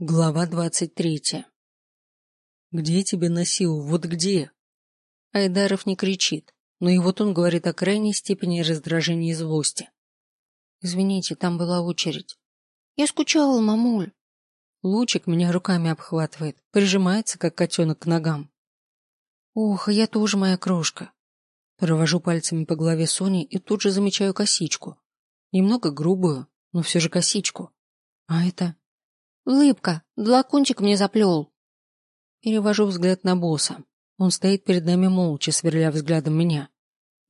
Глава двадцать третья. «Где тебя носил? Вот где?» Айдаров не кричит, но и вот он говорит о крайней степени раздражения и злости. «Извините, там была очередь». «Я скучала, мамуль». Лучик меня руками обхватывает, прижимается, как котенок к ногам. «Ох, я тоже моя крошка». Провожу пальцами по голове Сони и тут же замечаю косичку. Немного грубую, но все же косичку. А это Улыбка, длакунчик мне заплел. Перевожу взгляд на босса. Он стоит перед нами молча, сверля взглядом меня.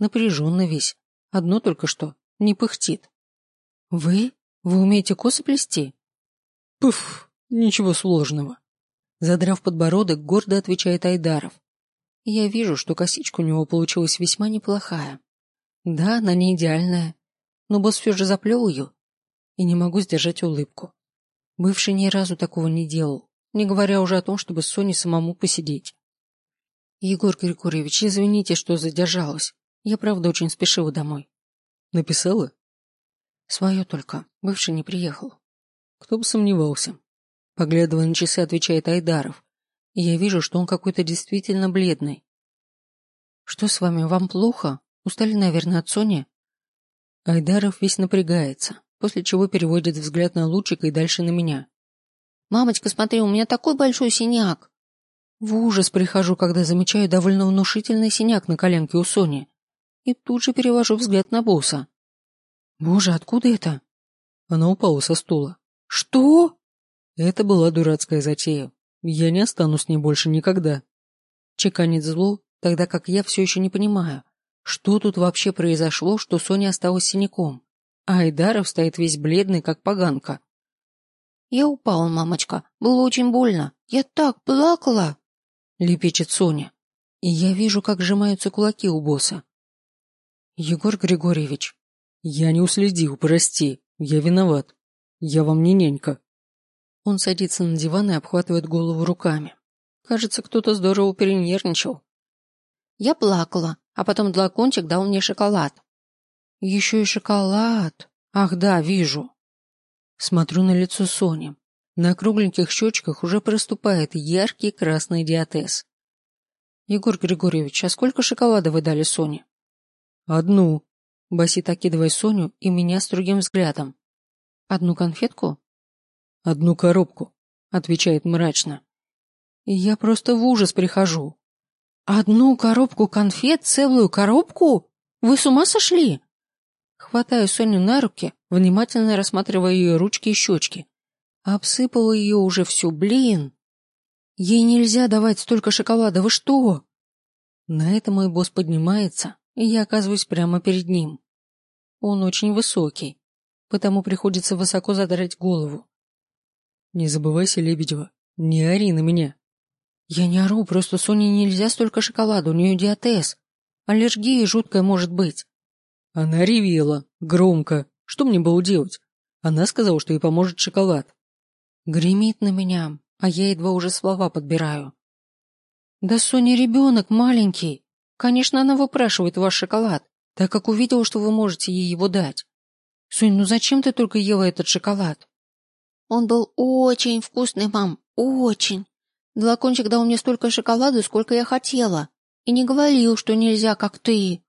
Напряженно весь. Одно только что. Не пыхтит. Вы? Вы умеете косы плести? Пуф, ничего сложного. Задрав подбородок, гордо отвечает Айдаров. Я вижу, что косичка у него получилась весьма неплохая. Да, она не идеальная, но босс все же заплел ее. И не могу сдержать улыбку. Бывший ни разу такого не делал, не говоря уже о том, чтобы с Соней самому посидеть. Егор Григорьевич, извините, что задержалась. Я правда очень спешила домой. Написала? Свое только. Бывший не приехал. Кто бы сомневался. Поглядывая на часы, отвечает Айдаров. И я вижу, что он какой-то действительно бледный. Что с вами, вам плохо? Устали, наверное, от Сони? Айдаров весь напрягается после чего переводит взгляд на лучика и дальше на меня. «Мамочка, смотри, у меня такой большой синяк!» В ужас прихожу, когда замечаю довольно внушительный синяк на коленке у Сони. И тут же перевожу взгляд на босса. «Боже, откуда это?» Она упала со стула. «Что?» Это была дурацкая затея. Я не останусь с ней больше никогда. Чеканит зло, тогда как я все еще не понимаю, что тут вообще произошло, что Соня осталась синяком. А Айдаров стоит весь бледный, как поганка. «Я упала, мамочка. Было очень больно. Я так плакала!» Лепечет Соня. И я вижу, как сжимаются кулаки у босса. «Егор Григорьевич, я не уследил, прости. Я виноват. Я вам не нянька». Он садится на диван и обхватывает голову руками. Кажется, кто-то здорово перенервничал. Я плакала, а потом длакончик дал мне шоколад. Еще и шоколад. Ах да, вижу. Смотрю на лицо Сони. На кругленьких щечках уже проступает яркий красный диатез. Егор Григорьевич, а сколько шоколада вы дали Соне? Одну. Басит, окидывая Соню и меня с другим взглядом. Одну конфетку? Одну коробку, отвечает мрачно. Я просто в ужас прихожу. Одну коробку конфет, целую коробку? Вы с ума сошли? Хватаю Соню на руки, внимательно рассматривая ее ручки и щечки. Обсыпала ее уже всю, блин. Ей нельзя давать столько шоколада, вы что? На это мой босс поднимается, и я оказываюсь прямо перед ним. Он очень высокий, потому приходится высоко задрать голову. Не забывайся, Лебедева, не ори на меня. Я не ору, просто Соне нельзя столько шоколада, у нее диатез. Аллергия жуткая может быть. Она ревела, громко. Что мне было делать? Она сказала, что ей поможет шоколад. Гремит на меня, а я едва уже слова подбираю. Да Соня ребенок маленький. Конечно, она выпрашивает ваш шоколад, так как увидела, что вы можете ей его дать. Сонь, ну зачем ты только ела этот шоколад? Он был очень вкусный, мам, очень. Длакончик дал мне столько шоколада, сколько я хотела, и не говорил, что нельзя, как ты.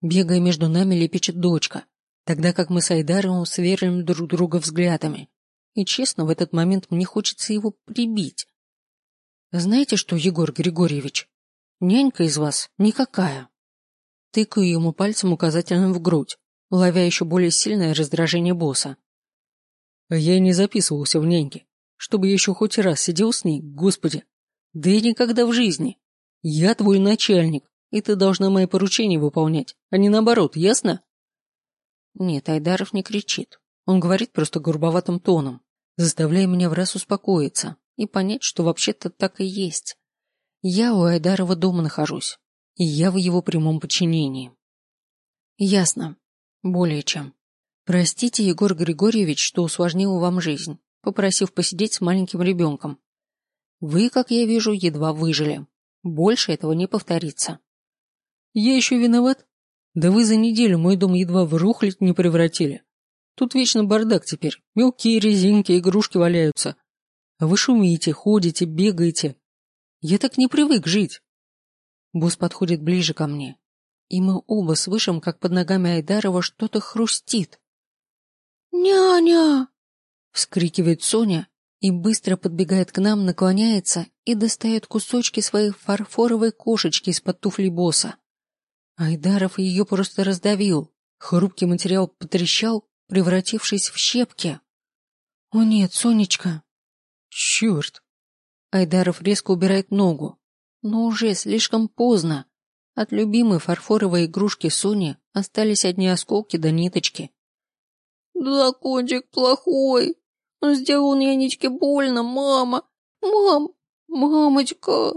Бегая между нами, лепечет дочка, тогда как мы с Айдаровым сверлим друг друга взглядами. И честно, в этот момент мне хочется его прибить. Знаете что, Егор Григорьевич, нянька из вас никакая. Тыкаю ему пальцем указательным в грудь, ловя еще более сильное раздражение босса. Я и не записывался в няньке, чтобы еще хоть раз сидел с ней, господи. Да и никогда в жизни. Я твой начальник, и ты должна мои поручения выполнять, а не наоборот, ясно? Нет, Айдаров не кричит. Он говорит просто грубоватым тоном, заставляя меня в раз успокоиться и понять, что вообще-то так и есть. Я у Айдарова дома нахожусь, и я в его прямом подчинении. Ясно. Более чем. Простите, Егор Григорьевич, что усложнил вам жизнь, попросив посидеть с маленьким ребенком. Вы, как я вижу, едва выжили. Больше этого не повторится. Я еще виноват? Да вы за неделю мой дом едва в рухлядь не превратили. Тут вечно бардак теперь. Мелкие резинки, игрушки валяются. Вы шумите, ходите, бегаете. Я так не привык жить. Босс подходит ближе ко мне, и мы оба слышим, как под ногами Айдарова что-то хрустит. «Няня!» — вскрикивает Соня и быстро подбегает к нам, наклоняется и достает кусочки своей фарфоровой кошечки из-под туфлей босса. Айдаров ее просто раздавил. Хрупкий материал потрещал, превратившись в щепки. «О нет, Сонечка!» «Черт!» Айдаров резко убирает ногу, но уже слишком поздно. От любимой фарфоровой игрушки Сони остались одни осколки до да ниточки. «Дракончик плохой! Он сделал нянечке больно, мама! Мам! Мамочка!»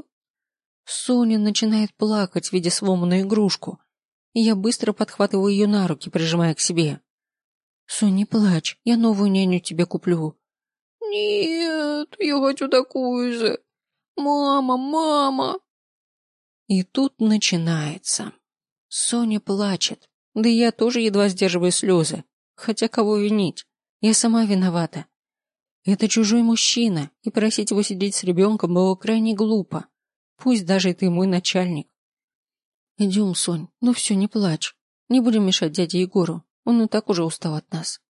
Соня начинает плакать, видя сломанную игрушку, я быстро подхватываю ее на руки, прижимая к себе. «Сонь, не плачь, я новую няню тебе куплю». «Нет, я хочу такую же. Мама, мама!» И тут начинается. Соня плачет, да и я тоже едва сдерживаю слезы. Хотя кого винить? Я сама виновата. Это чужой мужчина, и просить его сидеть с ребенком было крайне глупо. Пусть даже ты мой начальник. Идем, Сонь, ну все, не плачь. Не будем мешать дяде Егору, он и так уже устал от нас.